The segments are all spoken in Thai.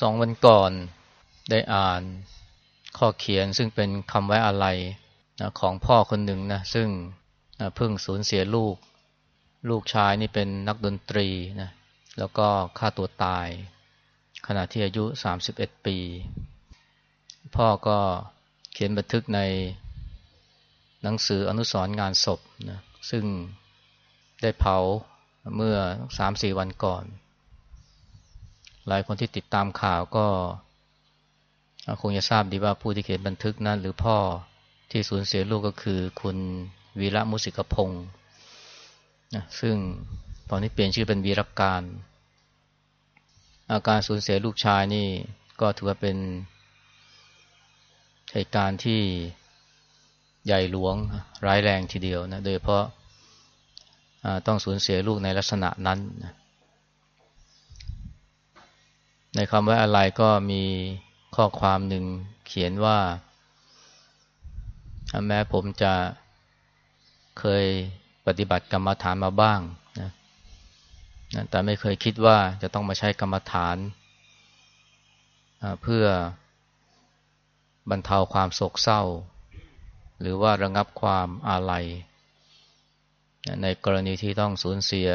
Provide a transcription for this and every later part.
สองวันก่อนได้อ่านข้อเขียนซึ่งเป็นคำไว้อะไรนะของพ่อคนหนึ่งนะซึ่งนะเพิ่งสูญเสียลูก ลูกชายนี่เป็นนักดนตรีนะแล้วก็ฆ่าตัวตาย ขณะที่อายุ 31 ปี พ่อก็เขียนบันทึกในหนังสืออนุสรณ์งานศพนะซึ่งได้เผาเมื่อ 3-4 วันก่อน หลายคนที่ติดตามข่าวก็คงจะทราบดีว่าผู้ที่เขียนบันทึกนั้น หรือพ่อที่สูญเสียลูกก็คือ คุณวีระมุสิกพงศ์นะซึ่งตอนนี้เปลี่ยนชื่อเป็นวีรการ อาการสูญเสียลูกชายนี่ก็ถือว่าเป็นเหตุการณ์ที่ใหญ่หลวงร้ายแรงทีเดียวนะ โดยเพราะต้องสูญเสียลูกในลักษณะนั้นนะ ในคำว่าอะไรก็มีข้อความหนึ่งเขียนว่า แม้ผมจะเคยปฏิบัติกรรมฐานมาบ้างนะแต่ไม่เคยคิดว่าจะต้องมาใช้กรรมฐาน เพื่อบรรเทาความโศกเศร้า หรือว่าระงับความอาลัย ในกรณีที่ต้องสูญเสีย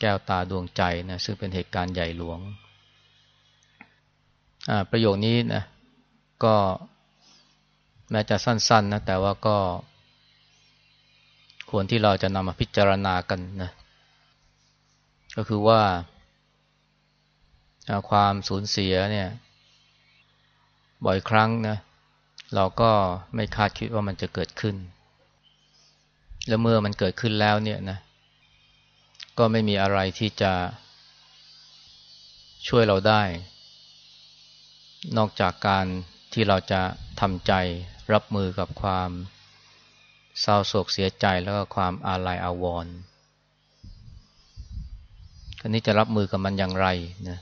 แก้วตาดวงใจนะซึ่งเป็นเหตุการณ์ใหญ่หลวง ประโยคนี้นะก็แม้จะสั้นๆนะแต่ว่าก็ควรที่เราจะนำมาพิจารณากันนะก็คือว่าความสูญเสียเนี่ย บ่อยครั้งนะเราก็ไม่คาดคิดว่ามันจะเกิดขึ้น แล้วเมื่อมันเกิดขึ้นแล้วเนี่ยนะ ก็ไม่มีอะไรที่จะช่วยเราได้ นอกจากการที่เราจะทำใจรับมือกับความเศร้าโศกเสียใจแล้วก็ความอาลัยอาวรณ์ทีนี้จะรับมือกับมันอย่างไรนะ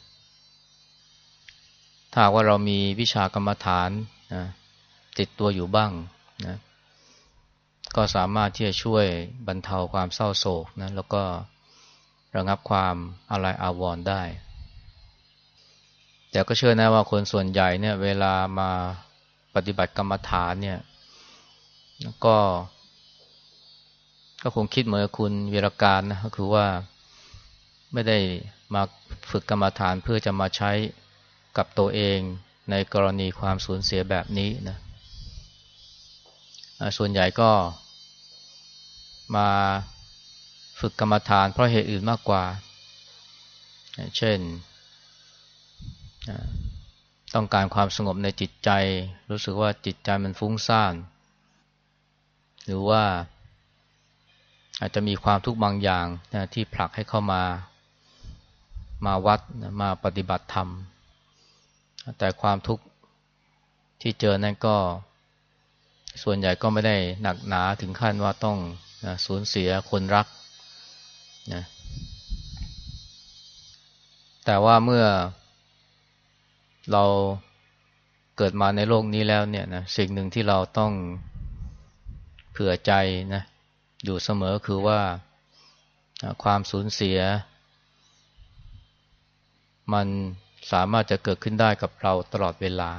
ถ้าว่าเรามีวิชากรรมฐานนะติดตัวอยู่บ้างนะก็สามารถที่จะช่วยบรรเทาความเศร้าโศกนะแล้วก็ระงับความอะไรอาวรณ์ได้ แต่ก็เชื่อนะว่าคนส่วนใหญ่เนี่ย เวลามาปฏิบัติกรรมฐานเนี่ยก็ก็คงคิดเหมือนคุณวีรการนะก็คือว่าไม่ได้มาฝึกกรรมฐานเพื่อจะมาใช้กับตัวเองในกรณีความสูญเสียแบบนี้นะส่วนใหญ่ก็มาฝึกกรรมฐานเพราะเหตุอื่นมากกว่า เช่น ต้องการความสงบในจิตใจ รู้สึกว่าจิตใจมันฟุ้งซ่าน หรือว่า อาจจะมีความทุกข์บางอย่างนะที่ผลักให้เข้ามา มาวัดมาปฏิบัติธรรม แต่ความทุกข์ที่เจอนั่นก็ ส่วนใหญ่ก็ไม่ได้หนักหนาถึงขั้นว่าต้องนะสูญเสียคนรักนะแต่ว่าเมื่อ เราเกิดมาในโลกนี้แล้วเนี่ยนะสิ่งหนึ่งที่เราต้องเผื่อใจนะอยู่เสมอคือว่าความสูญเสีย มันสามารถจะเกิดขึ้นได้กับเราตลอดเวลา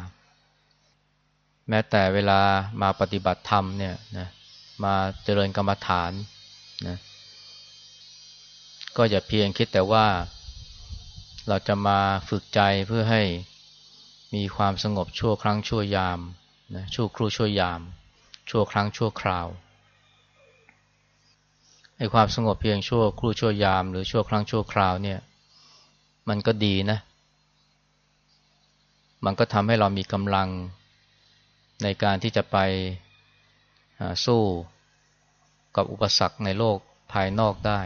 แม้แต่เวลามาปฏิบัติธรรมเนี่ยนะมาเจริญกรรมฐานนะก็อย่าเพียงคิดแต่ว่าเราจะมาฝึกใจเพื่อให้ มีความสงบชั่วครั้งชั่วยามนะชั่วครู่ชั่วยาม ชั่วครั้งชั่วคราวไอ้ความสงบเพียงชั่วครู่ชั่วยาม หรือชั่วครั้งชั่วคราวเนี่ย มันก็ดีนะ มันก็ทำให้เรามีกำลังในการที่จะไปสู้กับอุปสรรคในโลกภายนอกได้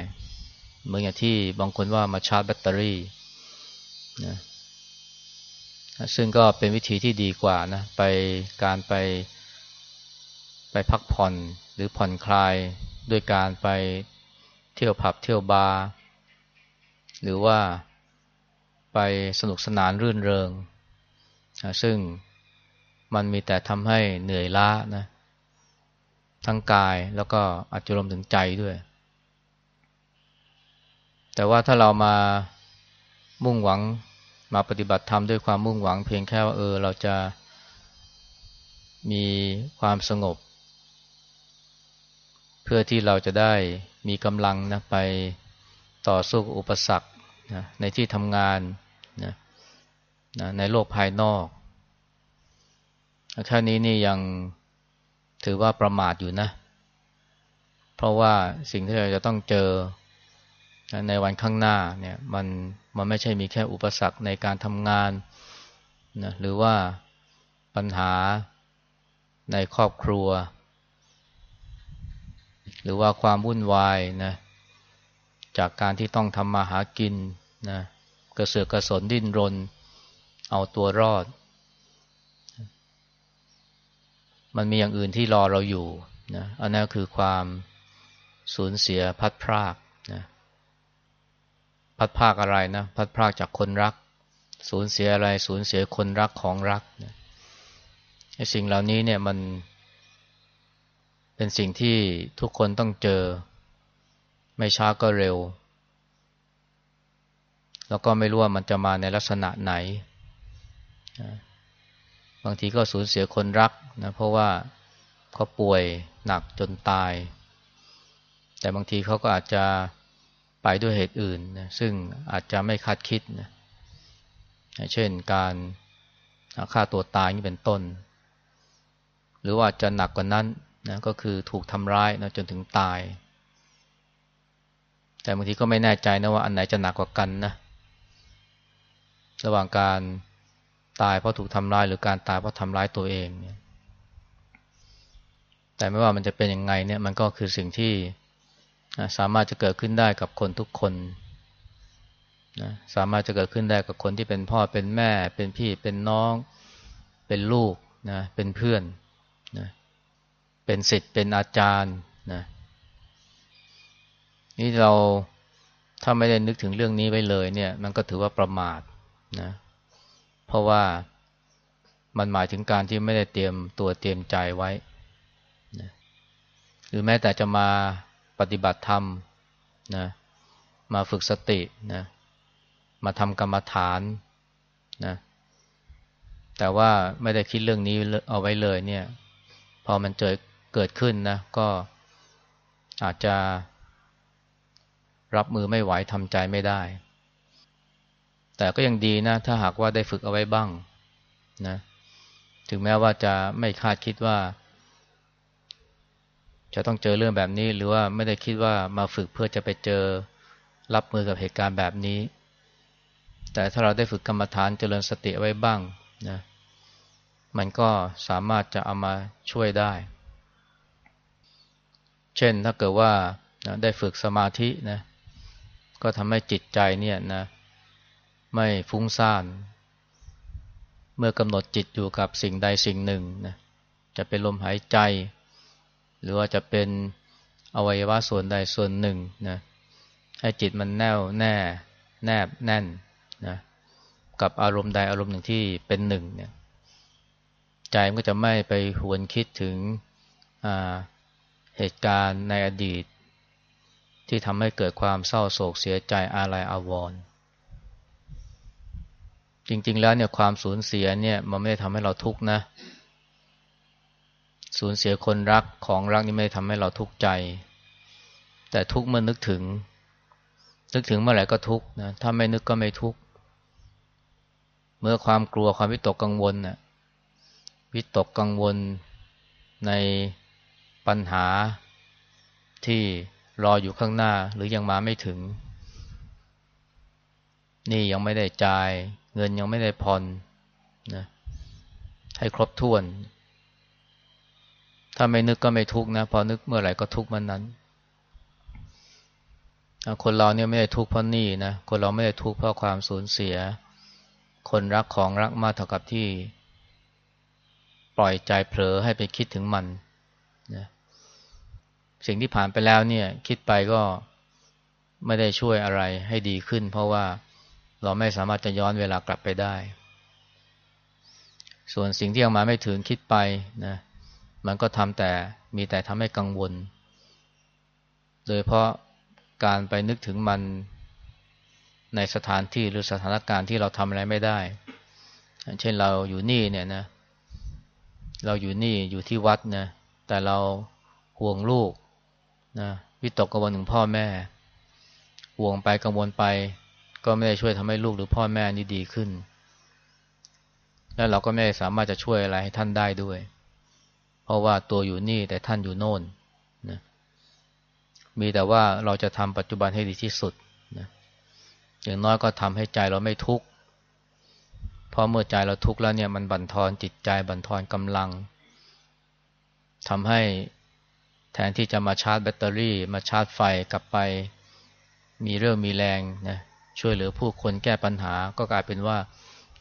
เหมือนอย่างที่บางคนว่ามาชาร์จแบตเตอรี่นะ ซึ่งก็เป็นวิธีที่ดีกว่านะไปการไปไปพักผ่อนหรือผ่อนคลายด้วยการไปเที่ยวผับเที่ยวบาร์หรือว่าไปสนุกสนานรื่นเริง ซึ่งมันมีแต่ทำให้เหนื่อยล้านะทั้งกายแล้วก็อาจจะรวมถึงใจด้วย แต่ว่าถ้าเรามามุ่งหวัง มาปฏิบัติธรรมด้วยความมุ่งหวังเพียงแค่ว่าเออ เราจะมีความสงบ เพื่อที่เราจะได้มีกำลังนะไปต่อสู้อุปสรรคนะในที่ทำงานนะนะในโลกภายนอกแค่นี้นี่ยังถือว่าประมาทอยู่นะ เพราะว่าสิ่งที่เราจะต้องเจอในวันข้างหน้าเนี่ยมัน มันไม่ใช่มีแค่อุปสรรคในการทำงานนะหรือว่าปัญหาในครอบครัว หรือว่าความวุ่นวายนะจากการที่ต้องทำมาหากินนะกระเสือกกระสนดิ้นรน เอาตัวรอด มันมีอย่างอื่นที่รอเราอยู่นะอันนั้นคือความสูญเสียพัดพราก พัดพากอะไรนะ พัดพากจากคนรัก สูญเสียอะไร สูญเสียคนรักของรักนะไอ้สิ่งเหล่านี้เนี่ยมัน เป็นสิ่งที่ทุกคนต้องเจอ ไม่ช้าก็เร็ว แล้วก็ไม่รู้ว่ามันจะมาในลักษณะไหน บางทีก็สูญเสียคนรักนะเพราะว่าเขาป่วยหนักจนตาย แต่บางทีเขาก็อาจจะ ไปด้วยเหตุอื่นนะซึ่งอาจจะไม่คาดคิดนะเช่นการฆ่าตัวตายนี่เป็นต้น หรือว่าจะหนักกว่านั้นนะก็คือถูกทำร้ายนะจนถึงตาย แต่บางทีก็ไม่แน่ใจนะว่าอันไหนจะหนักกว่ากันนะระหว่างการตายเพราะถูกทำร้ายหรือการตายเพราะทำร้ายตัวเองเนี่ยแต่ไม่ว่ามันจะเป็นยังไงเนี่ยมันก็คือสิ่งที่ สามารถจะเกิดขึ้นได้กับคนทุกคนนะสามารถจะเกิดขึ้นได้กับคนที่เป็นพ่อเป็นแม่ เป็นพี่เป็นน้อง เป็นลูกนะเป็นเพื่อนนะเป็นศิษย์เป็นอาจารย์นะนี่เราถ้าไม่ได้นึกถึงเรื่องนี้ไว้เลยเนี่ย มันก็ถือว่าประมาทนะเพราะว่ามันหมายถึงการที่ไม่ได้เตรียมตัวเตรียมใจไว้นะหรือแม้แต่จะมา ปฏิบัติธรรมนะมาฝึกสตินะมาทำกรรมฐานนะแต่ว่าไม่ได้คิดเรื่องนี้เอาไว้เลยเนี่ยพอมันเจอเกิดขึ้นนะก็อาจจะรับมือไม่ไหวทำใจไม่ได้ แต่ก็ยังดีนะ ถ้าหากว่าได้ฝึกเอาไว้บ้างนะถึงแม้ว่าจะไม่คาดคิดว่า จะต้องเจอเรื่องแบบนี้หรือว่าไม่ได้คิดว่ามาฝึกเพื่อจะไปเจอรับมือกับเหตุการณ์แบบนี้ แต่ถ้าเราได้ฝึกกรรมฐานเจริญสติไว้บ้างนะมันก็สามารถจะเอามาช่วยได้ เช่นถ้าเกิดว่าได้ฝึกสมาธินะก็ทำให้จิตใจเนี่ยนะไม่ฟุ้งซ่าน เมื่อกำหนดจิตอยู่กับสิ่งใดสิ่งหนึ่งนะจะเป็นลมหายใจ หรือว่าจะเป็นอวัยวะส่วนใดส่วนหนึ่งนะให้จิตมันแน่วแน่แนบแน่นนะกับอารมณ์ใดอารมณ์หนึ่งที่เป็นหนึ่งเนี่ยใจมันก็จะไม่ไปหวนคิดถึงเหตุการณ์ในอดีต ที่ทำให้เกิดความเศร้าโศกเสียใจอาลัยอาวรณ์จริงๆแล้วเนี่ยความสูญเสียเนี่ยมันไม่ได้ทำให้เราทุกข์นะ สูญเสียคนรักของรักนี่ไม่ทำให้เราทุกข์ใจ แต่ทุกข์เมื่อนึกถึง นึกถึงเมื่อไหร่ก็ทุกข์นะถ้าไม่นึกก็ไม่ทุกข์เมื่อความกลัวความวิตกกังวลน่ะวิตกกังวลในปัญหาที่รออยู่ข้างหน้าหรือยังมาไม่ถึง นี่ยังไม่ได้จ่าย เงินยังไม่ได้ผ่อนนะให้ครบถ้วน ถ้าไม่นึกก็ไม่ทุกนะ พอนึกเมื่อไหร่ก็ทุกมันนั้นคนเราเนี่ยไม่ได้ทุกข์เพราะนี่นะ คนเราไม่ได้ทุกข์เพราะความสูญเสีย คนรักของรักมากเท่ากับที่ ปล่อยใจเผลอให้ไปคิดถึงมันนะสิ่งที่ผ่านไปแล้วเนี่ย คิดไปก็ไม่ได้ช่วยอะไรให้ดีขึ้น เพราะว่าเราไม่สามารถจะย้อนเวลากลับไปได้ ส่วนสิ่งที่ยังมาไม่ถึงคิดไปนะ มันก็ทำแต่มีแต่ทำให้กังวล โดยเพราะการไปนึกถึงมันในสถานที่หรือสถานการณ์ที่เราทำอะไรไม่ได้ เช่นเราอยู่นี่เนี่ยนะ เราอยู่นี่อยู่ที่วัดนะ แต่เราห่วงลูกนะวิตกกังวลถึงพ่อแม่ ห่วงไปกังวลไป ก็ไม่ได้ช่วยทำให้ลูกหรือพ่อแม่นี่ดีขึ้น แล้วเราก็ไม่สามารถจะช่วยอะไรให้ท่านได้ด้วย เพราะว่าตัวอยู่นี่แต่ท่านอยู่โน่นนะมีแต่ว่าเราจะทำปัจจุบันให้ดีที่สุดนะอย่างน้อยก็ทำให้ใจเราไม่ทุกข์เพราะเมื่อใจเราทุกข์แล้วเนี่ยมันบั่นทอนจิตใจบั่นทอนกำลังทำให้แทนที่จะมาชาร์จแบตเตอรี่ มาชาร์จไฟกลับไป มีเรื่องมีแรงนะช่วยเหลือผู้คนแก้ปัญหาก็กลายเป็นว่า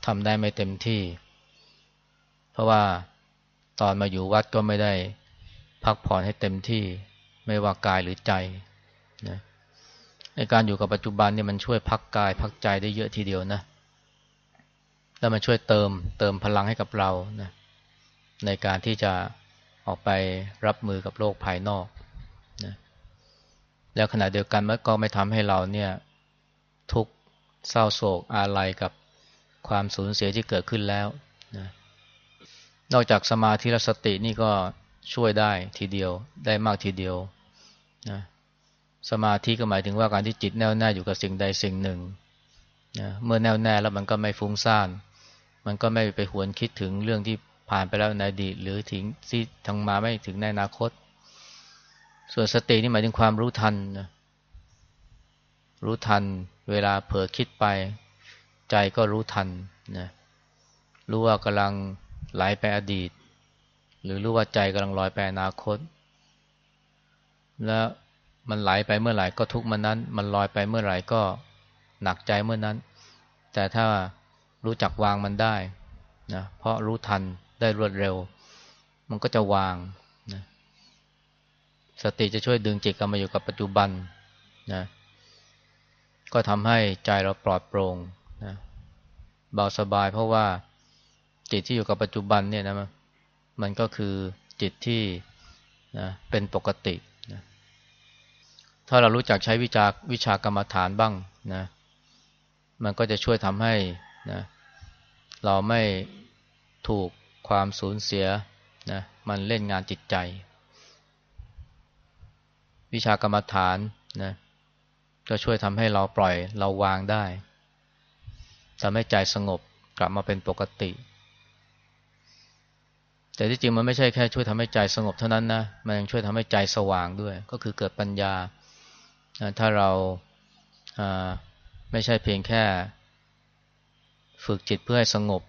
ทำได้ไม่เต็มที่ เพราะว่า ตอนมาอยู่วัดก็ไม่ได้พักผ่อนให้เต็มที่ไม่ว่ากายหรือใจนะในการอยู่กับปัจจุบันเนี่ยมันช่วยพักกายพักใจได้เยอะทีเดียวนะ แล้วมันช่วยเติมเติมพลังให้กับเรานะในการที่จะออกไปรับมือกับโลกภายนอกนะแล้วขณะเดียวกันมันก็ไม่ทำให้เราเนี่ยทุกเศร้าโศกอาลัยกับความสูญเสียที่เกิดขึ้นแล้ว นอกจากสมาธิและสตินี่ก็ช่วยได้ทีเดียวได้มากทีเดียวนะสมาธิก็หมายถึงว่าการที่จิตแน่วแน่อยู่กับสิ่งใดสิ่งหนึ่งนะเมื่อแน่วแน่แล้วมันก็ไม่ฟุ้งซ่าน มันก็ไม่ไปหวนคิดถึงเรื่องที่ผ่านไปแล้วในอดีตหรือถึงที่ทางมาไม่ถึงในอนาคต ส่วนสตินี่หมายถึงความรู้ทันนะรู้ทันเวลาเผลอคิดไป ใจก็รู้ทันนะรู้ว่ากำลัง ไหลไปอดีต หรือรู้ว่าใจกำลังลอยไปอนาคต แล้วมันไหลไปเมื่อไหร่ก็ทุกเมื่อนั้น มันลอยไปเมื่อไหร่ก็หนักใจเมื่อนั้น แต่ถ้ารู้จักวางมันได้นะเพราะรู้ทันได้รวดเร็ว มันก็จะวางนะสติจะช่วยดึงจิตกลับมาอยู่กับปัจจุบันนะก็ทำให้ใจเราปลอดโปร่งนะเบาสบายเพราะว่า จิตที่อยู่กับปัจจุบันเนี่ยนะมันก็คือจิตที่นะเป็นปกตินะถ้าเรารู้จักใช้วิชาวิชากรรมฐานบ้างนะมันก็จะช่วยทำให้นะเราไม่ถูกความสูญเสียนะมันเล่นงานจิตใจ วิชากรรมฐานนะก็ช่วยทำให้เราปล่อยเราวางได้ทำให้ใจสงบกลับมาเป็นปกติ แต่ที่จริงมันไม่ใช่แค่ช่วยทำให้ใจสงบเท่านั้นนะ มันยังช่วยทำให้ใจสว่างด้วย ก็คือเกิดปัญญา ถ้าเราไม่ใช่เพียงแค่ ฝึกจิตเพื่อให้สงบ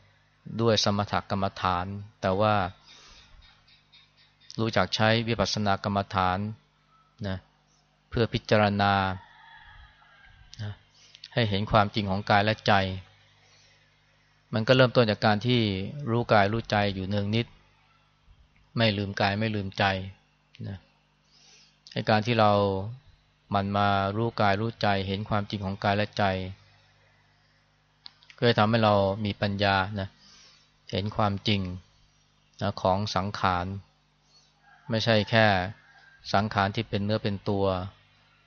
ด้วยสมถกรรมฐาน แต่ว่ารู้จักใช้วิปัสสนากรรมฐานนะเพื่อพิจารณานะให้เห็นความจริงของกายและใจ มันก็เริ่มต้นจากการที่รู้กายรู้ใจอยู่เนืองนิด ไม่ลืมกายไม่ลืมใจนะให้การที่เรามันมารู้กายรู้ใจเห็นความจริงของกายและใจ ก็จะทำให้เรามีปัญญานะเห็นความจริงนะของสังขาร ไม่ใช่แค่สังขารที่เป็นเนื้อเป็นตัว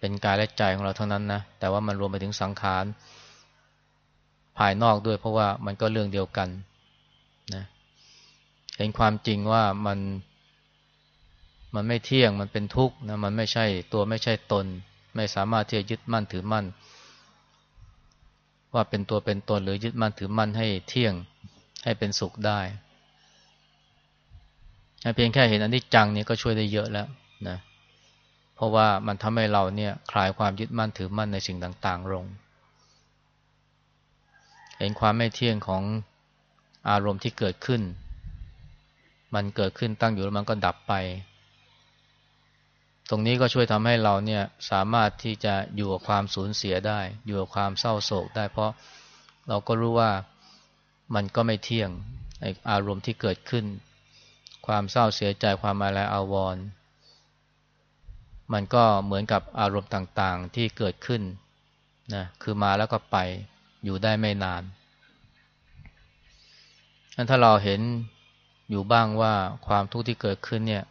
เป็นกายและใจของเราเท่านั้นนะแต่ว่ามันรวมไปถึงสังขารภายนอกด้วยเพราะว่ามันก็เรื่องเดียวกัน เห็นความจริงว่ามันมันไม่เที่ยงมันเป็นทุกข์นะมันไม่ใช่ตัวไม่ใช่ตน ไม่สามารถที่จะยึดมั่นถือมั่น ว่าเป็นตัวเป็นตนหรือยึดมั่นถือมั่นให้เที่ยงให้เป็นสุขได้เพียงแค่เห็นอันิจจังนี่ก็ช่วยได้เยอะแล้วนะเพราะว่ามันทำให้เราเนี่ยคลายความยึดมั่นถือมั่นในสิ่งต่าง ๆ ลง เห็นความไม่เที่ยงของอารมณ์ที่เกิดขึ้น มันเกิดขึ้นตั้งอยู่แล้วมันก็ดับไป ตรงนี้ก็ช่วยทำให้เราเนี่ยสามารถที่จะอยู่กับความสูญเสียได้ อยู่กับความเศร้าโศกได้ เพราะเราก็รู้ว่ามันก็ไม่เที่ยงอารมณ์ที่เกิดขึ้น ความเศร้าเสียใจความอะไรอาวรณ์มันก็เหมือนกับอารมณ์ต่างๆที่เกิดขึ้นนะคือมาแล้วก็ไปอยู่ได้ไม่นานถ้าเราเห็น อยู่บ้างว่าความทุกข์ที่เกิดขึ้นเนี่ย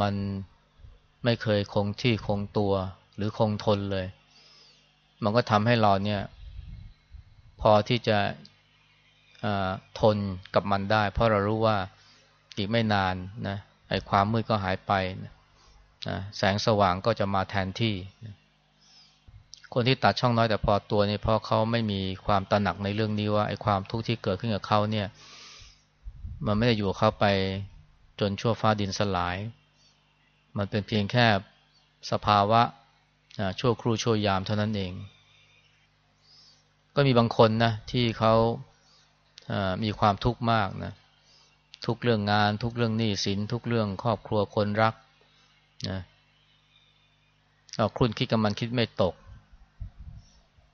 มันไม่เคยคงที่คงตัว หรือคงทนเลย มันก็ทำให้เราเนี่ย พอที่จะทนกับมันได้ เพราะเรารู้ว่าอีกไม่นานนะไอ้ความมืดก็หายไปนะแสงสว่างก็จะมาแทนที่นะคนที่ตัดช่องน้อยแต่พอตัวเนี่เพราะเขาไม่มีความตระหนักในเรื่องนี้ว่าไอ้ความทุกข์ที่เกิดขึ้นกับเขาเนี่ย มันไม่ได้อยู่เขาไปจนชั่วฟ้าดินสลาย มันเป็นเพียงแค่สภาวะชั่วครู่ชั่วยามเท่านั้นเอง ก็มีบางคนนะที่เขามีความทุกข์มากนะทุกเรื่องงาน ทุกเรื่องหนี้สิน ทุกเรื่องครอบครัวคนรักนะเราครุ่นคิดกับมันคิดไม่ตก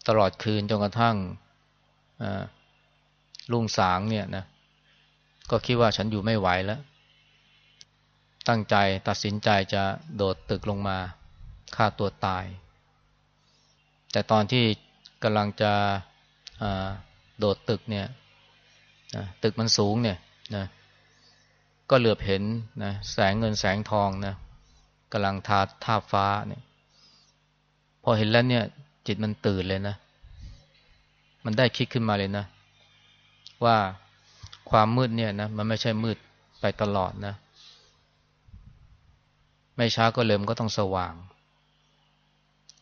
ตลอดคืนจนกระทั่งลุงสางเนี่ยนะ ก็คิดว่าฉันอยู่ไม่ไหวแล้ว ตั้งใจตัดสินใจจะโดดตึกลงมาฆ่าตัวตาย แต่ตอนที่กำลังจะโดดตึกเนี่ยตึกมันสูงเนี่ยนะก็เหลือบเห็นนะแสงเงินแสงทองนะกำลังทาทาฟ้าเนี่ย พอเห็นแล้วเนี่ย จิตมันตื่นเลยนะ มันได้คิดขึ้นมาเลยนะ ว่า ความมืดเนี่ยนะมันไม่ใช่มืดไปตลอดนะ ไม่ช้าก็เริ่มก็ต้องสว่าง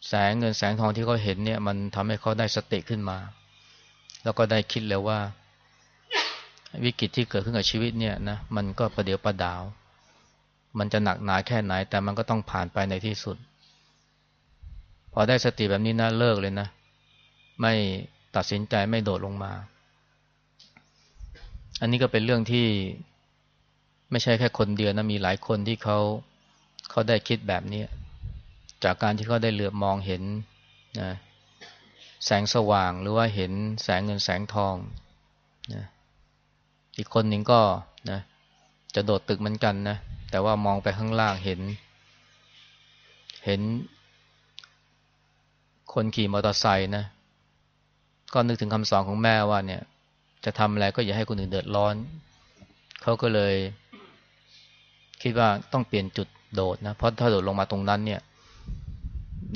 แสงเงินแสงทองที่เขาเห็นเนี่ย มันทำให้เขาได้สติขึ้นมา แล้วก็ได้คิดแล้วว่า วิกฤตที่เกิดขึ้นกับชีวิตเนี่ยนะมันก็ประเดี๋ยวประดาว มันจะหนักหนาแค่ไหน แต่มันก็ต้องผ่านไปในที่สุด พอได้สติแบบนี้นะเลิกเลยนะ ไม่ตัดสินใจไม่โดดลงมา อันนี้ก็เป็นเรื่องที่ไม่ใช่แค่คนเดียวนะมีหลายคนที่เขาเขาได้คิดแบบนี้ จากการที่เขาได้เหลือบมองเห็นนะแสงสว่างหรือว่าเห็นแสงเงินแสงทองนะอีกคนหนึ่งก็นะจะโดดตึกเหมือนกันนะแต่ว่ามองไปข้างล่างเห็น เห็น คนขี่มอเตอร์ไซค์นะก็นึกถึงคำสอนของแม่ว่าเนี่ย จะทำอะไรก็อย่าให้คนอื่นเดือดร้อน เขาก็เลย คิดว่าต้องเปลี่ยนจุดโดดนะ เพราะถ้าโดดลงมาตรงนั้นเนี่ย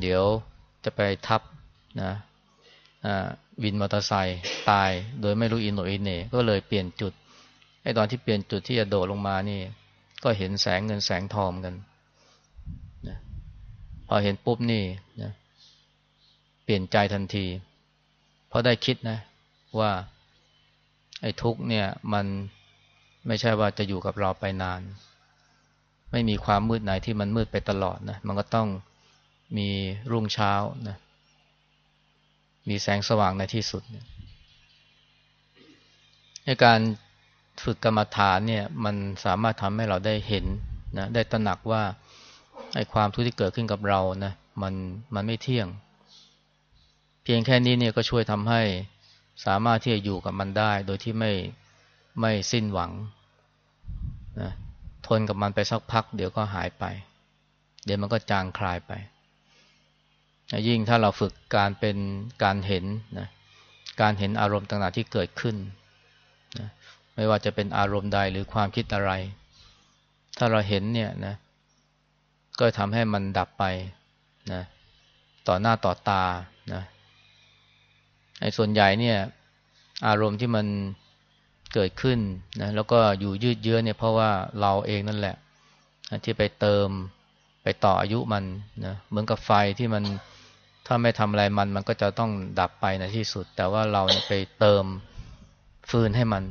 เดี๋ยวจะไปทับนะวินมอเตอร์ไซค์ตาย โดยไม่รู้อิโหน่อิเหน่ก็เลยเปลี่ยนจุดไอ้ตอนที่เปลี่ยนจุดที่จะโดดลงมานี่ ก็เห็นแสงเงินแสงทองกันนะพอเห็นปุ๊บนี่นะเปลี่ยนใจทันที เพราะได้คิดนะ ว่า ไอ้ทุกเนี่ยมันไม่ใช่ว่าจะอยู่กับเราไปนาน ไม่มีความมืดไหนที่มันมืดไปตลอดนะมันก็ต้องมีรุ่งเช้านะมีแสงสว่างในที่สุดในการฝึกกรรมฐานเนี่ยมันสามารถทำให้เราได้เห็นนะได้ตระหนักว่าไอ้ความทุกข์ที่เกิดขึ้นกับเรานะมันมันไม่เที่ยง เพียงแค่นี้เนี่ยก็ช่วยทำให้ สามารถที่จะอยู่กับมันได้ โดยที่ไม่ไม่สิ้นหวังนะทนกับมันไปสักพัก เดี๋ยวก็หายไป เดี๋ยวมันก็จางคลายไป ยิ่งถ้าเราฝึกการเป็นการเห็นนะการเห็นอารมณ์ต่างๆที่เกิดขึ้นนะไม่ว่าจะเป็นอารมณ์ใดหรือความคิดอะไร ถ้าเราเห็นเนี่ยนะก็ทำให้มันดับไปนะต่อหน้าต่อตานะ ไอ้ส่วนใหญ่เนี่ย อารมณ์ที่มันเกิดขึ้นนะแล้วก็อยู่ยืดเยื้อเนี่ยเพราะว่าเราเองนั่นแหละ ที่ไปเติมไปต่ออายุมันนะเหมือนกับไฟที่มันถ้าไม่ทำอะไรมัน มันก็จะต้องดับไปในที่สุด แต่ว่าเราไปเติมฟืนให้มัน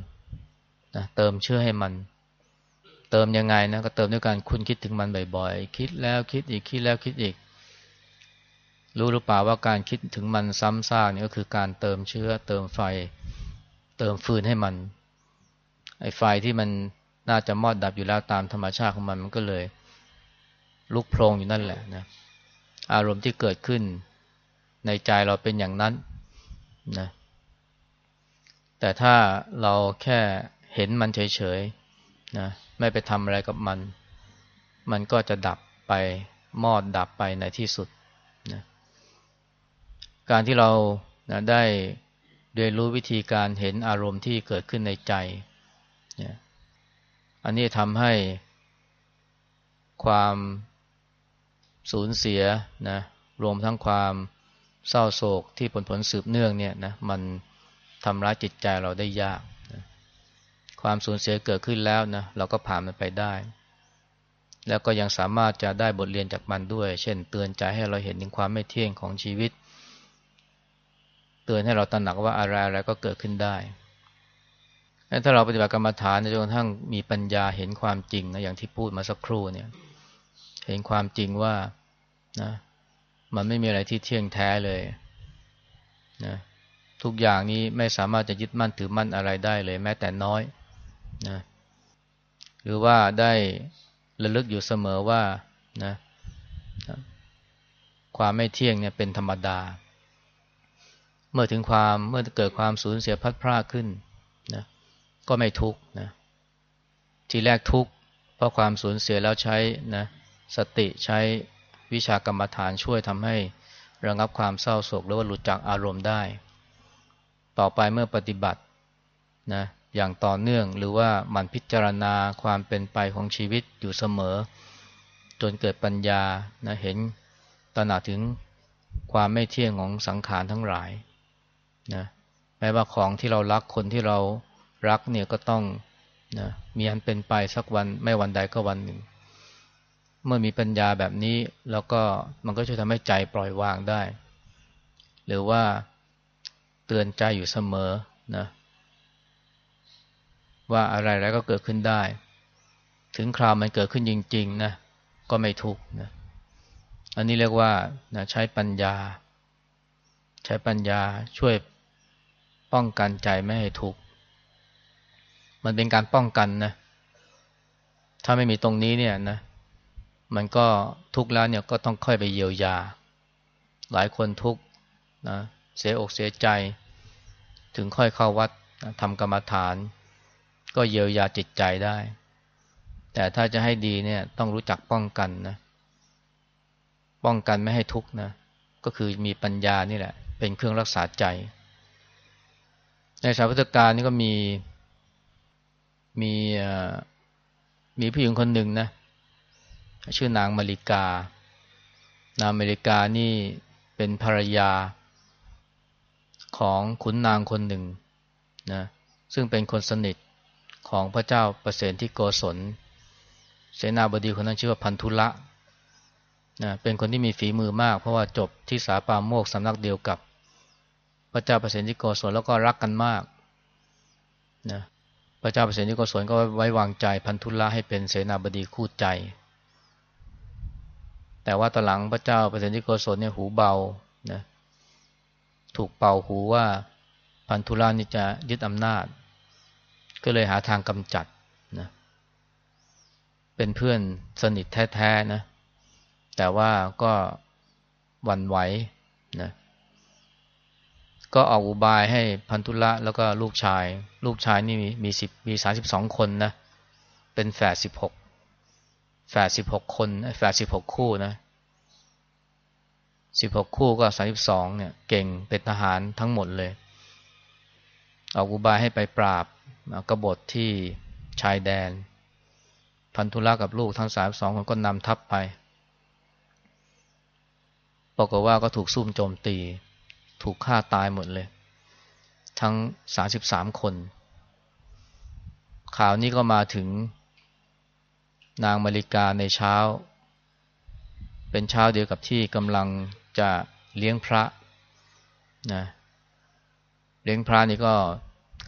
นะเติมเชื่อให้มัน เติมยังไงนะก็เติมด้วยการคุณคิดถึงมันบ่อยๆ คิดแล้วคิดอีกคิดแล้วคิดอีก รู้หรือเปล่าว่าการคิดถึงมันซ้ำซากนี่ก็คือการเติมเชื้อ เติมไฟ เติมฟืนให้มัน ไอ้ไฟที่มันน่าจะมอดดับอยู่แล้วตามธรรมชาติของมันมันก็เลย ลุกโพลงอยู่นั่นแหละนะอารมณ์ที่เกิดขึ้นในใจเราเป็นอย่างนั้นนะแต่ถ้าเราแค่เห็นมันเฉยๆนะไม่ไปทำอะไรกับมัน มันก็จะดับไปมอดดับไปในที่สุด การที่เรานะได้เรียนรู้วิธีการเห็นอารมณ์ที่เกิดขึ้นในใจนะอันนี้ทำให้ความสูญเสียนะรวมทั้งความเศร้าโศกที่ผลผลสืบเนื่องเนี่ยนะมันทำร้ายจิตใจเราได้ยากนะความสูญเสียเกิดขึ้นแล้วนะเราก็ผ่านมันไปได้ แล้วก็ยังสามารถจะได้บทเรียนจากมันด้วย เช่น เตือนใจให้เราเห็นถึงความไม่เที่ยงของชีวิต เตือนให้เราตระหนักว่าอะไรอะไรก็เกิดขึ้นได้ ถ้าเราปฏิบัติกรรมฐานจนกระทั่งมีปัญญาเห็นความจริงนะอย่างที่พูดมาสักครู่เนี่ย เห็นความจริงว่านะมันไม่มีอะไรที่เที่ยงแท้เลยนะทุกอย่างนี้ไม่สามารถจะยึดมั่นถือมั่นอะไรได้เลย แม้แต่น้อยนะหรือว่าได้ระลึกอยู่เสมอว่านะความไม่เที่ยงเนี่ยเป็นธรรมดา มื่อถึงความเมื่อเกิดความสูญเสียพัดพรากขึ้นนะก็ไม่ทุกนะทีแรกทุกเพราะความสูญเสียแล้วใช้นะสติใช้วิชากรรมฐานช่วยทำให้ระงับความเศร้าโศกหรือว่าหลุดจากอารมณ์ได้ ต่อไปเมื่อปฏิบัตินะอย่างต่อเนื่องหรือว่ามันพิจารณาความเป็นไปของชีวิตอยู่เสมอ จนเกิดปัญญานะเห็นตระหนักถึงความไม่เที่ยงของสังขารทั้งหลาย นะแม้ว่าของที่เรารักคนที่เรารักเนี่ยก็ต้องนะมีอันเป็นไปสักวันไม่วันใดก็วันหนึ่ง เมื่อมีปัญญาแบบนี้แล้วก็มันก็ช่วยทำให้ใจปล่อยวางได้ หรือว่าเตือนใจอยู่เสมอนะว่าอะไรแล้วก็เกิดขึ้นได้ ถึงคราวมันเกิดขึ้นจริง ๆ นะก็ไม่ทุกนะอันนี้เรียกว่านะใช้ปัญญา ใช้ปัญญาช่วย ป้องกันใจไม่ให้ทุกข์มันเป็นการป้องกันนะ ถ้าไม่มีตรงนี้เนี่ยนะ มันก็ทุกข์แล้วเนี่ยก็ต้องค่อยไปเยียวยา หลายคนทุกข์นะเสียอกเสียใจ ถึงค่อยเข้าวัดทำกรรมฐาน ก็เยียวยาจิตใจได้ แต่ถ้าจะให้ดีเนี่ยต้องรู้จักป้องกันนะ ป้องกันไม่ให้ทุกข์นะ ก็คือมีปัญญานี่แหละ เป็นเครื่องรักษาใจ ในสายพุทธการนี่ก็มีมีมีผู้หญิงคนหนึ่งนะ ชื่อนางมาริกา นางมาริกานี่เป็นภรรยาของขุนนางคนหนึ่งนะซึ่งเป็นคนสนิทของพระเจ้าประเสนที่โกศล เสนาบดีคนนั้นชื่อว่าพันธุละนะเป็นคนที่มีฝีมือมาก เพราะว่าจบที่สาปามโมกสำนักเดียวกับ ระเจ้าประเสนที่โกศลแล้วก็รักกันมากนะพระเจ้าเปรตนิโกศลก็ไว้วางใจพันธุละให้เป็นเสนาบดีคู่ใจ แต่ว่าตอนหลังพระเจ้าเปรตนิโกศลเนี่ยหูเบานะถูกเป่าหูว่าพันธุละนี่จะยึดอำนาจ ก็เลยหาทางกำจัดนะเป็นเพื่อนสนิทแท้ๆนะแต่ว่าก็หวั่นไหวนะ ก็ออกอุบายให้พันธุละแล้วก็ลูกชาย ลูกชายนี่มีมีสิบมีสาสิบสองคนนะ เป็นแฝดสิบหกแฝดสิบหกคนแฝดสิบหกคู่นะสิบหกคู่ก็สาสิบสองเนี่ย เก่งเป็นทหารทั้งหมดเลย ออกอุบายให้ไปปราบกบฏที่ชายแดน พันธุละกับลูกทั้งสามสองคนก็นำทัพไปบอกฏว่าก็ถูกซุ่มโจมตี ถูกฆ่าตายหมดเลย ทั้งสาสิบสามคน ข่าวนี้ก็มาถึง นางมาริกาในเช้า เป็นเช้าเดียวกับที่กำลังจะเลี้ยงพระนะเลี้ยงพระนี่ก็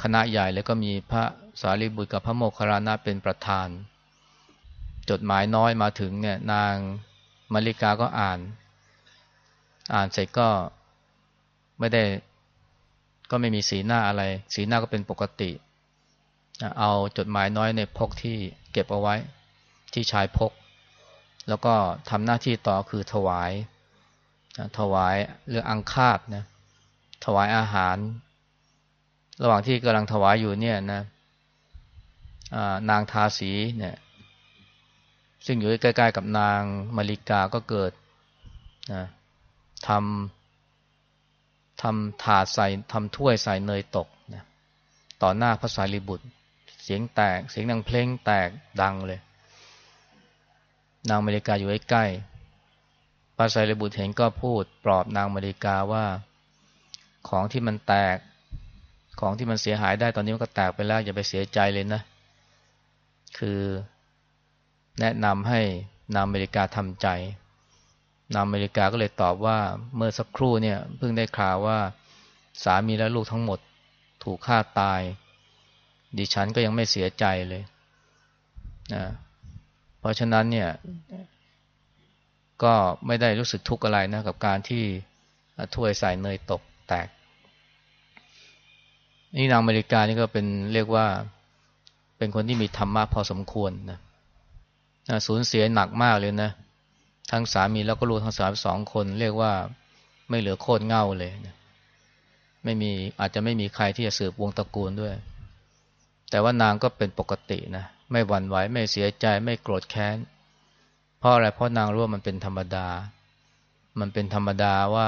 คณะใหญ่แล้วก็มีพระสารีบุตรกับพระโมคคัลลานะเป็นประธาน จดหมายน้อยมาถึงเนี่ยนางมาริกาก็อ่าน อ่านเสร็จก็ ไม่ได้ก็ไม่มีสีหน้าอะไร สีหน้าก็เป็นปกติ เอาจดหมายน้อยในพกที่เก็บเอาไว้ที่ชายพก แล้วก็ทำหน้าที่ต่อคือถวาย ถวายเรื่องอังคาดนะถวายอาหาร ระหว่างที่กำลังถวายอยู่เนี่ยนะนางทาสีเนี่ยซึ่งอยู่ใกล้ ๆ กับนางมาริกาก็เกิดนะทำ ทำถาดใส่ทำถ้วยใส่เนยตกนะต่อหน้าพระสารีบุตร เสียงแตก เสียงดังเพลงแตกดังเลย นางอเมริกาอยู่ใกล้พระสารีบุตรเห็นก็พูดปลอบนางอเมริกาว่าของที่มันแตก ของที่มันเสียหายได้ตอนนี้มันก็แตกไปแล้วอย่าไปเสียใจเลยนะ คือแนะนำให้นางอเมริกาทำใจ นางอเมริกาก็เลยตอบว่าเมื่อสักครู่เนี่ยเพิ่งได้ข่าวว่าสามีและลูกทั้งหมดถูกฆ่าตาย ดิฉันก็ยังไม่เสียใจเลยนะเพราะฉะนั้นเนี่ยก็ไม่ได้รู้สึกทุกข์อะไรนะกับการที่ถ้วยใส่เนยตกแตก นี่นางอเมริกานี่ก็เป็นเรียกว่าเป็นคนที่มีธรรมะพอสมควรนะสูญเสียหนักมากเลยนะ ทั้งสามีแล้วก็ลูกทั้งสามสองคน เรียกว่าไม่เหลือโคตรเง่าเลยนะไม่มีอาจจะไม่มีใครที่จะสืบวงตระกูลด้วย แต่ว่านางก็เป็นปกตินะไม่หวั่นไหวไม่เสียใจไม่โกรธแค้นเพราะอะไรเพราะนางรู้ว่ามันเป็นธรรมดา มันเป็นธรรมดาว่า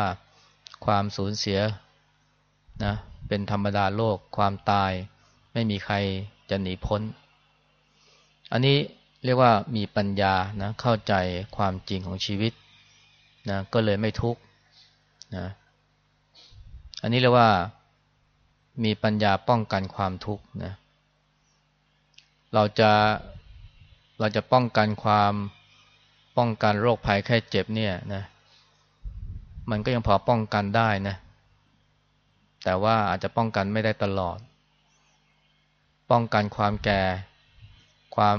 ความสูญเสียนะเป็นธรรมดาโลกความตาย ไม่มีใครจะหนีพ้น อันนี้ เรียกว่ามีปัญญานะเข้าใจความจริงของชีวิตนะก็เลยไม่ทุกข์นะอันนี้เรียกว่ามีปัญญาป้องกันความทุกข์นะเราจะเราจะป้องกันความป้องกันโรคภัยไข้เจ็บเนี่ยนะมันก็ยังพอป้องกันได้นะแต่ว่าอาจจะป้องกันไม่ได้ตลอด ป้องกันความแก่ ความ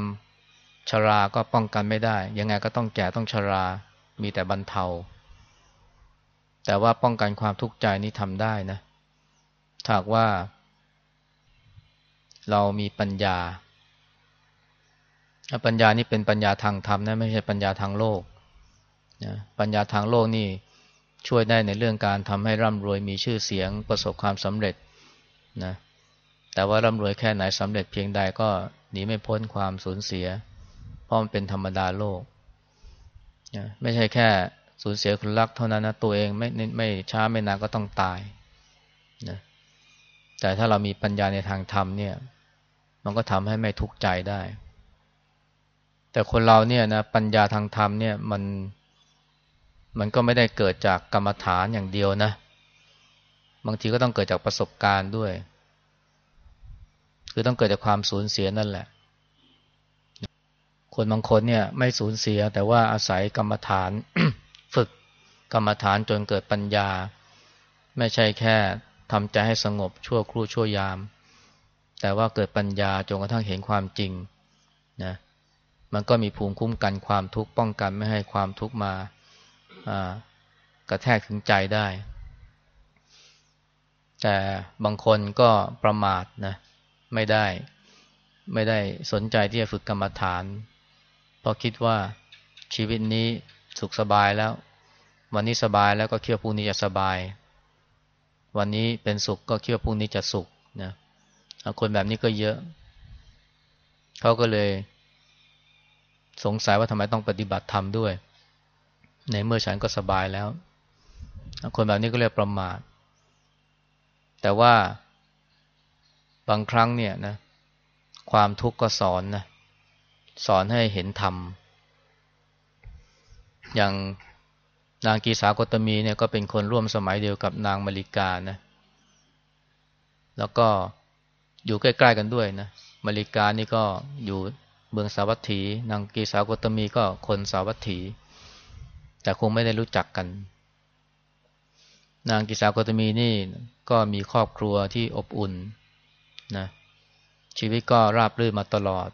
ชราก็ป้องกันไม่ได้ ยังไงก็ต้องแก่ต้องชรา มีแต่บรรเทา แต่ว่าป้องกันความทุกข์ใจนี้ทำได้นะถ้าว่า เรามีปัญญา ปัญญานี่เป็นปัญญาทางธรรมนะไม่ใช่ปัญญาทางโลกนะปัญญาทางโลกนี่ช่วยได้ในเรื่องการทำให้ร่ำรวยมีชื่อเสียงประสบความสำเร็จนะแต่ว่าร่ำรวยแค่ไหนสำเร็จเพียงใดก็หนีไม่พ้นความสูญเสีย ราะมันเป็นธรรมดาโลกนะไม่ใช่แค่สูญเสียคนรักเท่านั้นนะตัวเองไม่ไม่ช้าไม่นานก็ต้องตายนะแต่ถ้าเรามีปัญญาในทางธรรมเนี่ย มันก็ทำให้ไม่ทุกข์ใจได้ แต่คนเราเนี่ยนะปัญญาทางธรรมเนี่ยมันมันก็ไม่ได้เกิดจากกรรมฐานอย่างเดียวนะ บางทีก็ต้องเกิดจากประสบการณ์ด้วย คือต้องเกิดจากความสูญเสียนั่นแหละ คนบางคนเนี่ยไม่สูญเสีย แต่ว่าอาศัยกรรมฐาน ฝึกกรรมฐานจนเกิดปัญญา ไม่ใช่แค่ทำใจให้สงบชั่วครู่ชั่วยาม แต่ว่าเกิดปัญญาจนกระทั่งเห็นความจริงนะมันก็มีภูมิคุ้มกันความทุกข์ป้องกันไม่ให้ความทุกข์มากระแทกถึงใจได้ แต่บางคนก็ประมาทนะไม่ได้ไม่ได้สนใจที่จะฝึกกรรมฐาน เพราะคิดว่าชีวิตนี้สุขสบายแล้ว วันนี้สบายแล้วก็เชื่อพรุ่งนี้จะสบาย วันนี้เป็นสุขก็เชื่อพรุ่งนี้จะสุขนะคนแบบนี้ก็เยอะ เขาก็เลยสงสัยว่าทำไมต้องปฏิบัติธรรมด้วย ในเมื่อฉันก็สบายแล้ว คนแบบนี้ก็เรียกประมาท แต่ว่าบางครั้งเนี่ยนะ ความทุกข์ก็สอนนะ สอนให้เห็นธรรม อย่างนางกีสากตมีเนี่ยก็เป็นคนร่วมสมัยเดียวกับนางมาริกานะ แล้วก็อยู่ใกล้ๆกันด้วยนะมาริกานี่ก็อยู่เมืองสาวัตถี นางกีสากตมีก็คนสาวัตถี แต่คงไม่ได้รู้จักกัน นางกีสากตมีนี่ก็มีครอบครัวที่อบอุ่นนะชีวิตก็ราบรื่นมาตลอด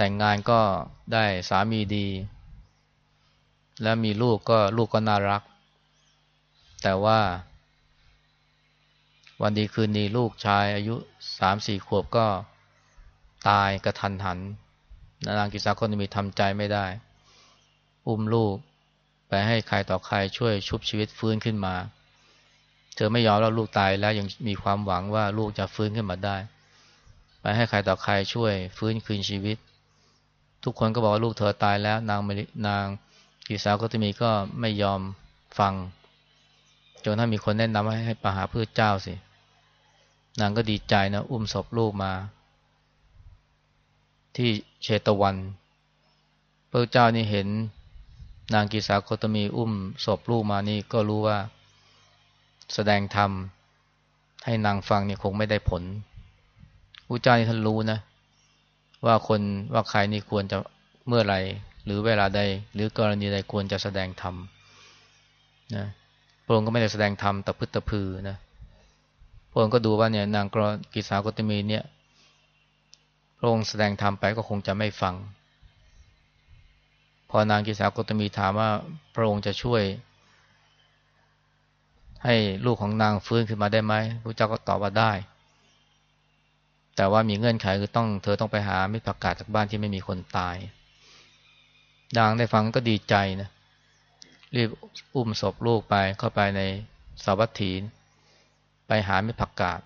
แต่งงานก็ได้สามีดี แล้วมีลูกก็ลูกก็น่ารัก แต่ว่า วันดีคืนดีลูกชายอายุสามสี่ขวบก็ตายกระทันหันนางกิสาคนมีทำใจไม่ได้ อุ้มลูกไปให้ใครต่อใครช่วยชุบชีวิตฟื้นขึ้นมา เธอไม่ยอมแล้วลูกตายแล้วยังมีความหวังว่าลูกจะฟื้นขึ้นมาได้ ไปให้ใครต่อใครช่วยฟื้นคืนชีวิต ทุกคนก็บอกว่าลูกเธอตายแล้ว นางนางพี่สาวก็จะมีก็ไม่ยอมฟัง จนถ้ามีคนแนะนำให้ให้ไปหาพืชเจ้าสิ นางก็ดีใจนะ อุ้มศพลูกมา ที่เชตวันพระเจ้านี่เห็น นางกีสาโคตมีอุ้มศพลูกมานี่ก็รู้ว่า แสดงธรรมใให้นางฟังเนี่ยคงไม่ได้ผลพระเจ้านี่ท่านรู้นะ ว่าคนว่าใครนี่ควรจะเมื่อไรหรือเวลาใด หรือกรณีใดควรจะแสดงธรรมนะพระองค์ก็ไม่ได้แสดงธรรมแตะพึตะพือนะพระองค์ก็ดูว่าเนี่ยนางกรกิสากตมีเนี่ยพระองค์แสดงธรรมไปก็คงจะไม่ฟัง พอนางกิสากตมีถามว่าพระองค์จะช่วย ให้ลูกของนางฟื้นขึ้นมาได้ไหมพระเจ้าก็ตอบว่าได้ แต่ว่ามีเงื่อนไขคือต้องเธอต้องไปหามิตรประกาศจากบ้านที่ไม่มีคนตาย นางได้ฟังก็ดีใจนะรีบอุ้มศพลูกไปเข้าไปในสาวัตถีไปหาเม็ดผักกาด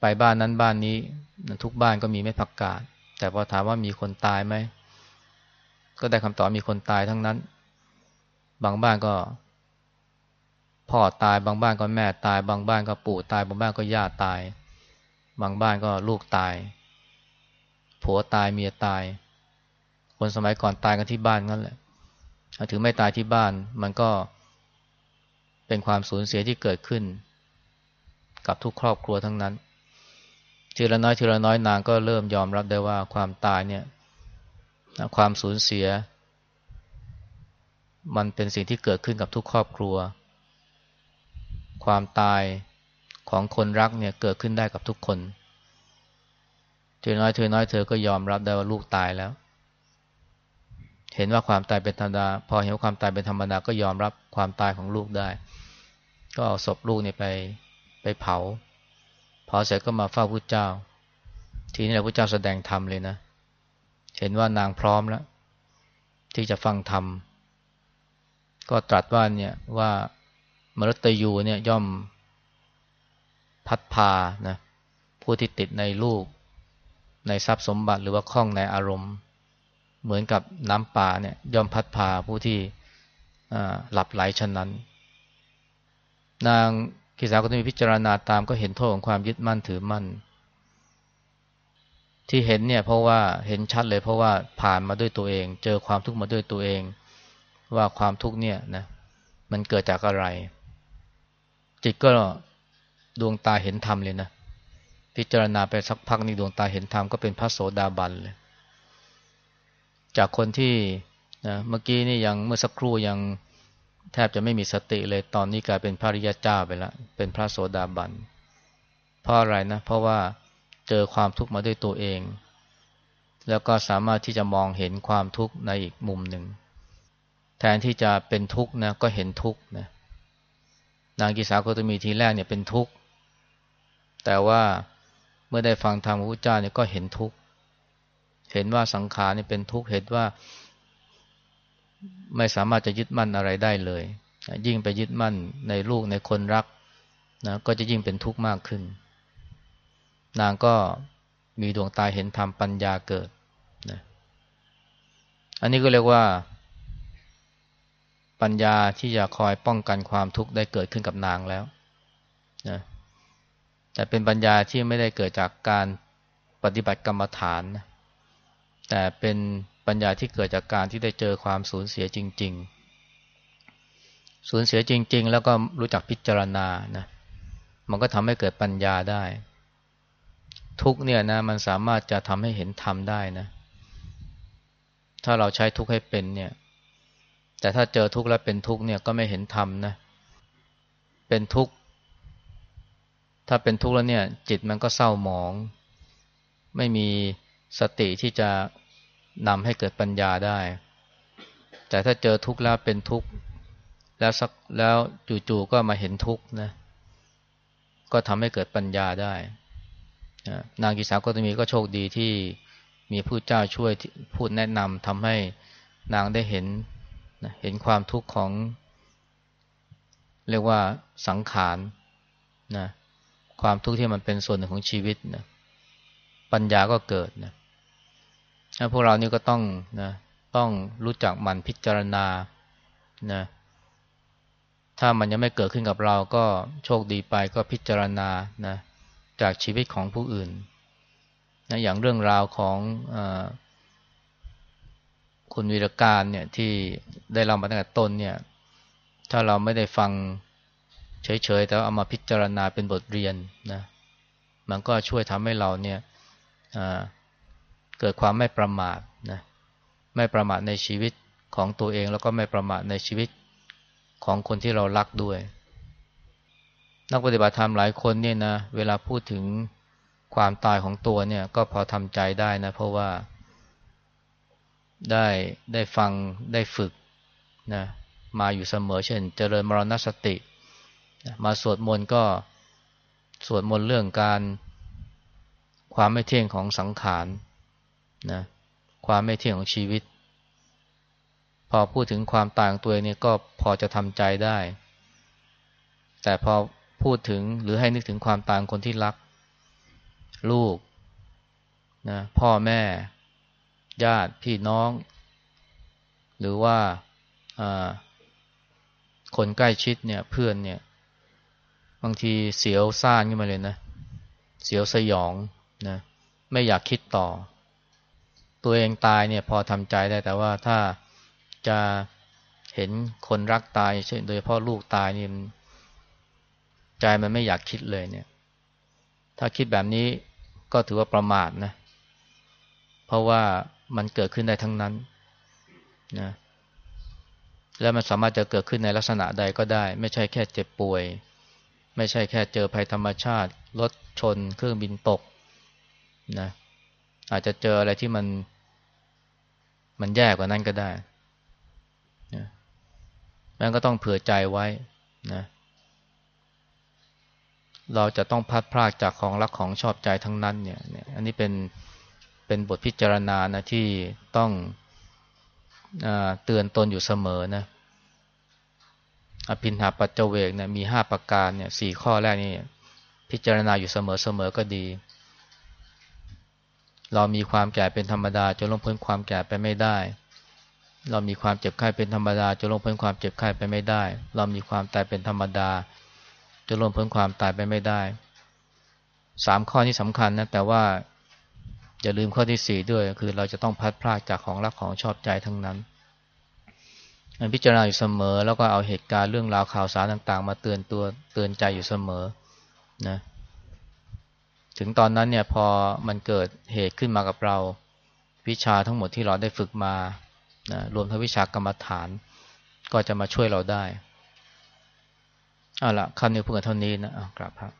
ไปบ้านนั้นบ้านนี้ทุกบ้านก็มีเม็ดผักกาดแต่พอถามว่ามีคนตายไหมก็ได้คำตอบมีคนตายทั้งนั้น บางบ้านก็ พ่อตายบางบ้านก็แม่ตาย บางบ้านก็ปู่ตาย บางบ้านก็ย่าตาย บางบ้านก็ลูกตาย ผัวตายเมียตาย คนสมัยก่อนตายกันที่บ้านนั่นแหละถึงไม่ตายที่บ้าน มันก็เป็นความสูญเสียที่เกิดขึ้น กับทุกครอบครัวทั้งนั้นทีละน้อยทีละน้อยนางก็เริ่มยอมรับได้ว่าความตายเนี่ย ความสูญเสีย มันเป็นสิ่งที่เกิดขึ้นกับทุกครอบครัว ความตาย ของคนรักเนี่ยเกิดขึ้นได้กับทุกคนเทีน้อยเทีน้อยเธอก็ยอมรับได้ว่าลูกตายแล้ว เห็นว่าความตายเป็นธรรมดา พอเห็นว่าความตายเป็นธรรมดาก็ยอมรับความตายของลูกได้ ก็เอาศพลูกเนี่ยไปไปเผาเผาเสร็จก็มาเฝ้าพระเจ้า ทีนี้แหละพระเจ้าแสดงธรรมเลยนะ เห็นว่านางพร้อมแล้ว ที่จะฟังธรรมก็ตรัสว่าเนี่ยว่ามรตยูเนี่ยย่อม พัดพานะผู้ที่ติดในลูกในทรัพย์สมบัติหรือว่าคล้องในอารมณ์ เหมือนกับน้ำป่าเนี่ยยอมพัดพาผู้ที่หลับไหลฉะนั้น นางกิสาก็ต้องมีพิจารณาตามก็เห็นโทษของความยึดมั่นถือมั่น ที่เห็นเนี่ยเพราะว่าเห็นชัดเลยเพราะว่าผ่านมาด้วยตัวเอง เจอความทุกข์มาด้วยตัวเอง ว่าความทุกข์เนี่ยนะมันเกิดจากอะไร จิตก็ ดวงตาเห็นธรรมเลยนะพิจารณาไปสักพักนี่ดวงตาเห็นธรรมก็เป็นพระโสดาบันเลย จากคนที่นะเมื่อกี้นี่ยังเมื่อสักครู่ยังแทบจะไม่มีสติเลยตอนนี้กลายเป็นพระริยเจ้าไปแล้วเป็นพระโสดาบันเพราะอะไรนะ เพราะว่าเจอความทุกข์มาด้วยตัวเอง แล้วก็สามารถที่จะมองเห็นความทุกข์ในอีกมุมหนึ่ง แทนที่จะเป็นทุกข์นะก็เห็นทุกข์นะนางกิสาโคตมีทีแรกเนี่ยเป็นทุกข์ แต่ว่าเมื่อได้ฟังธรรมพระพุทธเจ้าเนี่ยก็เห็นทุกข์ เห็นว่าสังขารนี่เป็นทุกข์ เห็นว่า ไม่สามารถจะยึดมั่นอะไรได้เลย ยิ่งไปยึดมั่นในลูกในคนรักนะก็จะยิ่งเป็นทุกข์มากขึ้น นางก็มีดวงตาเห็นธรรมปัญญาเกิดนะอันนี้ก็เรียกว่า ปัญญาที่จะคอยป้องกันความทุกข์ได้เกิดขึ้นกับนางแล้วนะ แต่เป็นปัญญาที่ไม่ได้เกิดจากการปฏิบัติกรรมฐานนะแต่เป็นปัญญาที่เกิดจากการที่ได้เจอความสูญเสียจริง ๆ สูญเสียจริง ๆ แล้วก็รู้จักพิจารณานะมันก็ทำให้เกิดปัญญาได้ ทุกเนี่ยนะมันสามารถจะทำให้เห็นธรรมได้นะ ถ้าเราใช้ทุกให้เป็นเนี่ย แต่ถ้าเจอทุกแล้วเป็นทุกเนี่ยก็ไม่เห็นธรรมนะ เป็นทุก ถ้าเป็นทุกข์แล้วเนี่ย จิตมันก็เศร้าหมอง ไม่มีสติที่จะนำให้เกิดปัญญาได้ แต่ถ้าเจอทุกข์แล้วเป็นทุกข์แล้วสักแล้วจู่ๆก็มาเห็นทุกข์นะก็ทำให้เกิดปัญญาได้นางกิสาก็ตมีก็โชคดีที่มีผู้เจ้าช่วยพูดแนะนำทำให้นางได้เห็นเห็นความทุกข์ของ เรียกว่าสังขารนะ ความทุกข์ที่มันเป็นส่วนหนึ่งของชีวิตนะปัญญาก็เกิดนะถ้าพวกเรานี่ก็ต้องนะต้องรู้จักมันพิจารณานะถ้ามันยังไม่เกิดขึ้นกับเราก็โชคดีไปก็พิจารณานะจากชีวิตของผู้อื่นนะอย่างเรื่องราวของอคุณวีรการเนี่ยที่ได้เล่ามาตั้งแต่ต้นเนี่ย ถ้าเราไม่ได้ฟัง เฉยๆ แต่เอามาพิจารณาเป็นบทเรียนนะมันก็ช่วยทำให้เราเนี่ยเกิดความไม่ประมาทนะไม่ประมาทในชีวิตของตัวเองแล้วก็ไม่ประมาทในชีวิตของคนที่เรารักด้วย นักปฏิบัติธรรมหลายคนเนี่ยนะเวลาพูดถึงความตายของตัวเนี่ยก็พอทำใจได้นะเพราะว่า ได้ได้ฟังได้ฝึกนะมาอยู่เสมอเช่น เจริญมรณสติ มาสวดมนต์ก็สวดมนต์เรื่องการความไม่เที่ยงของสังขารนะความไม่เที่ยงของชีวิต พอพูดถึงความตายของตัวเองเนี่ยก็พอจะทำใจได้ แต่พอพูดถึงหรือให้นึกถึงความตายของคนที่รัก ลูกนะพ่อแม่ ญาติพี่น้อง หรือว่าคนใกล้ชิดเนี่ยเพื่อนเนี่ยางทีเสียวซ่านขึ้นมาเลยนะ เสียวสยองนะ ไม่อยากคิดต่อ ตัวเองตายเนี่ยพอทำใจได้แต่ว่าถ้าจะเห็นคนรักตายเช่นโดยพาะลูกตายนี่ใจมันไม่อยากคิดเลยเนี่ย ถ้าคิดแบบนี้ก็ถือว่าประมาทนะ เพราะว่ามันเกิดขึ้นได้ทั้งนั้นนะและมันสามารถจะเกิดขึ้นในลักษณะใดก็ได้ ไม่ใช่แค่เจ็บป่วย ไม่ใช่แค่เจอภัยธรรมชาติรถชน เครื่องบินตกนะอาจจะเจออะไรที่มัน มันแย่กว่านั้นก็ได้นะมันก็ต้องเผื่อใจไว้นะเราจะต้องพัดพรากจากของรักของชอบใจทั้งนั้นเนี่ย อันนี้เป็นเป็นบทพิจารณานะที่ต้องอเตือนตนอยู่เสมอนะ อภินหาปัจเจเวกเนี่ยมีห้าประการเนี่ยสี่ข้อแรกนี่พิจารณาอยู่เสมอเสมอก็ดี เรามีความแก่เป็นธรรมดาจะลงพ้นความแก่ไปไม่ได้ เรามีความเจ็บไข้เป็นธรรมดาจะลงพ้นความเจ็บไข้ไปไม่ได้ เรามีความตายเป็นธรรมดาจะลงพ้นความตายไปไม่ได้สามข้อนี้สำคัญนะแต่ว่าอย่าลืมข้อที่สี่ด้วย คือเราจะต้องพัดพลาดจากของรักของชอบใจทั้งนั้น พิจารณาอยู่เสมอ แล้วก็เอาเหตุการณ์เรื่องราวข่าวสารต่างๆ มาเตือนตัวเตือนใจอยู่เสมอนะถึงตอนนั้นเนี่ยพอมันเกิดเหตุขึ้นมากับเรา วิชาทั้งหมดที่เราได้ฝึกมานะรวมทั้งวิชากรรมฐานก็จะมาช่วยเราได้เอาละคำนี้พูดกันเท่านี้นะกราบครับ